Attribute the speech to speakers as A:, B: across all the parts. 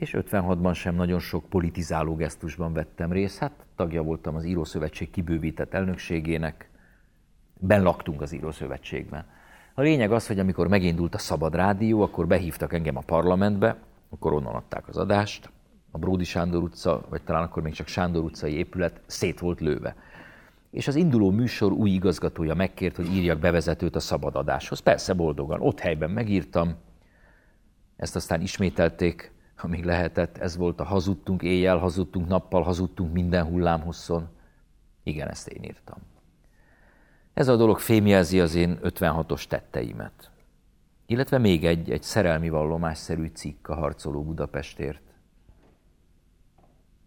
A: és 56-ban sem nagyon sok politizáló gesztusban vettem részt. Hát tagja voltam az Írószövetség kibővített elnökségének, ben laktunk az Írószövetségben. A lényeg az, hogy amikor megindult a Szabad Rádió, akkor behívtak engem a parlamentbe, akkor onnan adták az adást, a Bródi Sándor utca, vagy talán akkor még csak Sándor utcai épület szét volt lőve. És az induló műsor új igazgatója megkért, hogy írjak bevezetőt a szabad adáshoz. Persze boldogan, ott helyben megírtam, ezt aztán ismételték, amíg lehetett, ez volt a hazudtunk éjjel, hazudtunk nappal, hazudtunk minden hullámhosszon. Igen, ezt én írtam. Ez a dolog fémjelzi az én 56-os tetteimet. Illetve még egy, egy szerelmi vallomásszerű cikk a Harcoló Budapestért.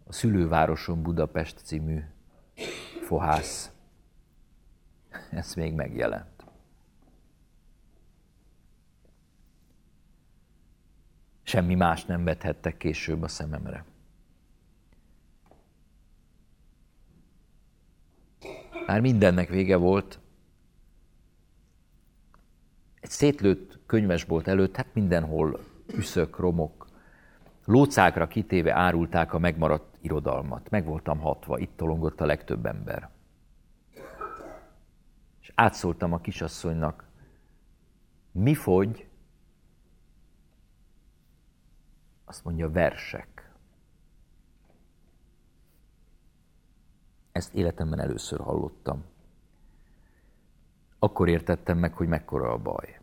A: A Szülővároson Budapest című fohász. Ez még megjelent. Semmi más nem vethettek később a szememre. Már mindennek vége volt. Egy szétlőtt könyvesbolt előtt, hát mindenhol üszök, romok, lócákra kitéve árulták a megmaradt irodalmat. Meg voltam hatva, itt tolongott a legtöbb ember. És átszóltam a kisasszonynak, mi fogy? Azt mondja, versek. Ezt életemben először hallottam. Akkor értettem meg, hogy mekkora a baj.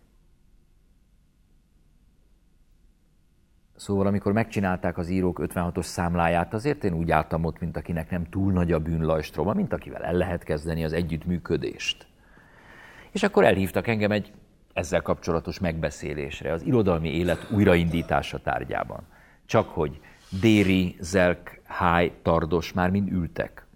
A: Szóval, amikor megcsinálták az írók 56-os számláját, azért én úgy álltam ott, mint akinek nem túl nagy a bűnlajstroma, mint akivel el lehet kezdeni az együttműködést. És akkor elhívtak engem egy ezzel kapcsolatos megbeszélésre, az irodalmi élet újraindítása tárgyában. Csak hogy Déri, Zelk, Háj, Tardos már mind ültek.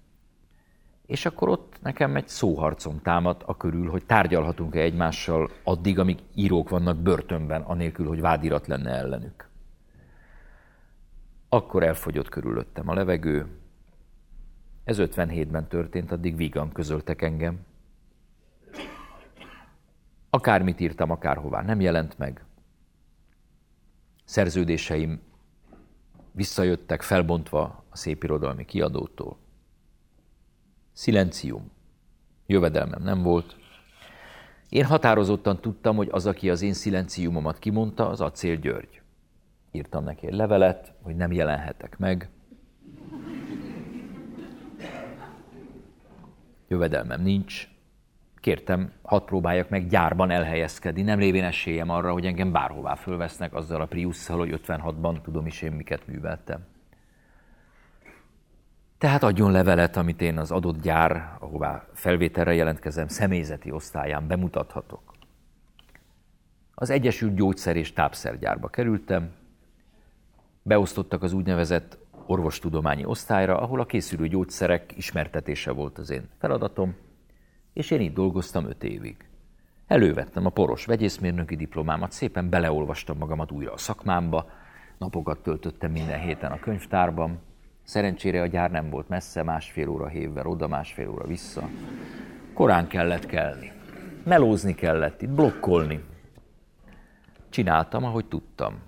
A: És akkor ott nekem egy szóharcom támadt a körül, hogy tárgyalhatunk-e egymással addig, amíg írók vannak börtönben, anélkül, hogy vádirat lenne ellenük. Akkor elfogyott körülöttem a levegő. Ez 57-ben történt, addig vígan közöltek engem. Akármit írtam, akárhová, nem jelent meg. Szerződéseim visszajöttek felbontva a szépirodalmi kiadótól. Szilencium. Jövedelmem nem volt. Én határozottan tudtam, hogy az, aki az én szilenciumomat kimondta, az Acél György írtam neki egy levelet, hogy nem jelenhetek meg. Jövedelmem nincs. Kértem, hadd próbáljak meg gyárban elhelyezkedni. Nem lévén esélyem arra, hogy engem bárhová fölvesznek azzal a Priusszal, hogy 56-ban tudom is én miket műveltem. Tehát adjon levelet, amit én az adott gyár, ahová felvételre jelentkezem, személyzeti osztályán bemutathatok. Az Egyesült Gyógyszer és Tápszergyárba kerültem, beosztottak az úgynevezett orvostudományi osztályra, ahol a készülő gyógyszerek ismertetése volt az én feladatom, és én itt dolgoztam öt évig. Elővettem a poros vegyészmérnöki diplomámat, szépen beleolvastam magamat újra a szakmámba, napokat töltöttem minden héten a könyvtárban. Szerencsére a gyár nem volt messze, másfél óra hévvel oda, másfél óra vissza. Korán kellett kelni. Melózni kellett itt, blokkolni. Csináltam, ahogy tudtam.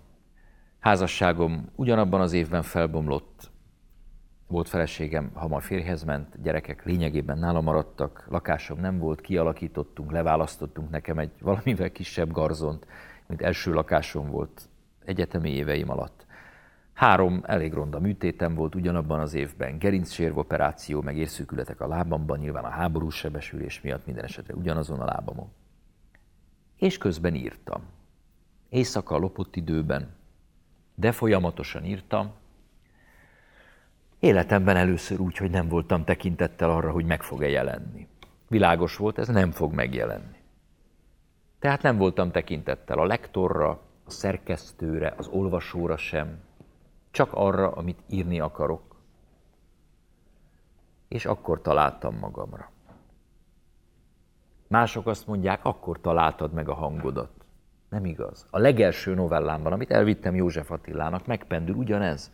A: Házasságom ugyanabban az évben felbomlott, volt feleségem, hamar férjhez ment, gyerekek lényegében nála maradtak, lakásom nem volt, kialakítottunk, leválasztottunk nekem egy valamivel kisebb garzont, mint első lakásom volt egyetemi éveim alatt. Három elég ronda műtétem volt ugyanabban az évben, gerincsérv operáció, meg érszűkületek a lábamban, nyilván a háborús sebesülés miatt minden esetre ugyanazon a lábamon. És közben írtam. Éjszaka lopott időben, de folyamatosan írtam. Életemben először úgy, hogy nem voltam tekintettel arra, hogy meg fog-e jelenni. Világos volt, ez nem fog megjelenni. Tehát nem voltam tekintettel a lektorra, a szerkesztőre, az olvasóra sem, csak arra, amit írni akarok. És akkor találtam magamra. Mások azt mondják, akkor találtad meg a hangodat. Nem igaz. A legelső novellámban, amit elvittem József Attilának, megpendül ugyanez.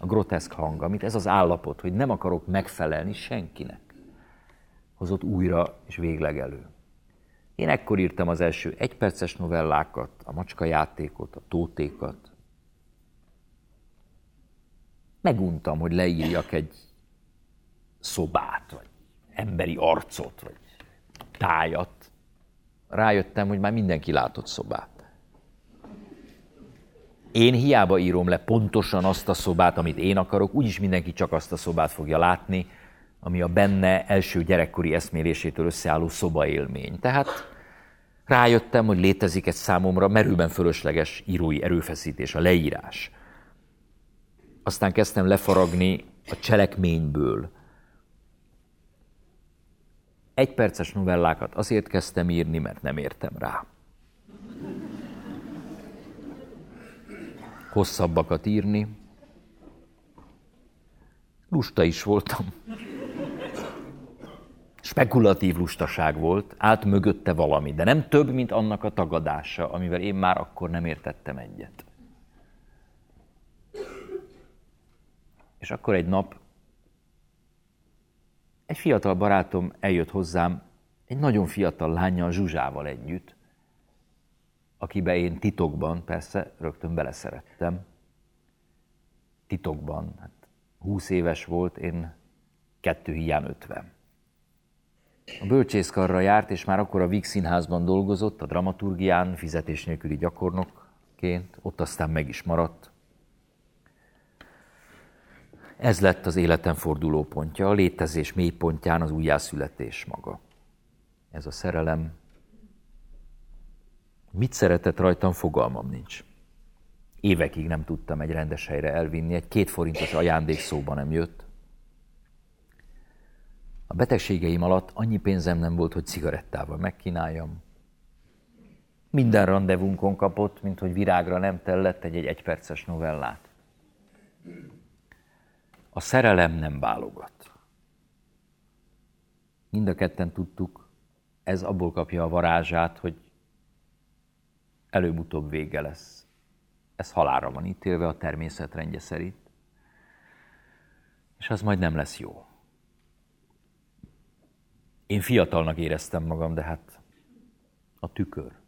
A: A groteszk hang, amit ez az állapot, hogy nem akarok megfelelni senkinek, hozott újra és végleg elő. Én ekkor írtam az első egyperces novellákat, a macska játékot, a tótékat. meguntam, hogy leírjak egy szobát, vagy emberi arcot, vagy tájat. Rájöttem, hogy már mindenki látott szobát. Én hiába írom le pontosan azt a szobát, amit én akarok, úgyis mindenki csak azt a szobát fogja látni, ami a benne első gyerekkori eszmélésétől összeálló szobaélmény. Tehát rájöttem, hogy létezik egy számomra merőben fölösleges írói erőfeszítés, a leírás. Aztán kezdtem lefaragni a cselekményből. Egy perces novellákat azért kezdtem írni, mert nem értem rá. Hosszabbakat írni. Lusta is voltam. Spekulatív lustaság volt, állt mögötte valami, de nem több, mint annak a tagadása, amivel én már akkor nem értettem egyet. És akkor egy nap egy fiatal barátom eljött hozzám, egy nagyon fiatal lányjal, Zsuzsával együtt, akibe én titokban, persze, rögtön beleszerettem. Titokban. Hát 20 éves volt, én kettő hiány ötven. A bölcsészkarra járt, és már akkor a Víg Színházban dolgozott, a dramaturgián, fizetés nélküli gyakornokként, ott aztán meg is maradt. Ez lett az életem fordulópontja, a létezés mélypontján az újjászületés maga. Ez a szerelem. Mit szeretett rajtam, fogalmam nincs. Évekig nem tudtam egy rendes helyre elvinni, egy két forintos ajándék szóba nem jött. A betegségeim alatt annyi pénzem nem volt, hogy cigarettával megkínáljam. Minden randevunkon kapott, mint hogy virágra nem tellett egy, egy egyperces novellát. A szerelem nem válogat. Mind a ketten tudtuk, ez abból kapja a varázsát, hogy előbb-utóbb vége lesz. Ez halára van ítélve a természet rendje szerint. És az majd nem lesz jó. Én fiatalnak éreztem magam, de hát a tükör.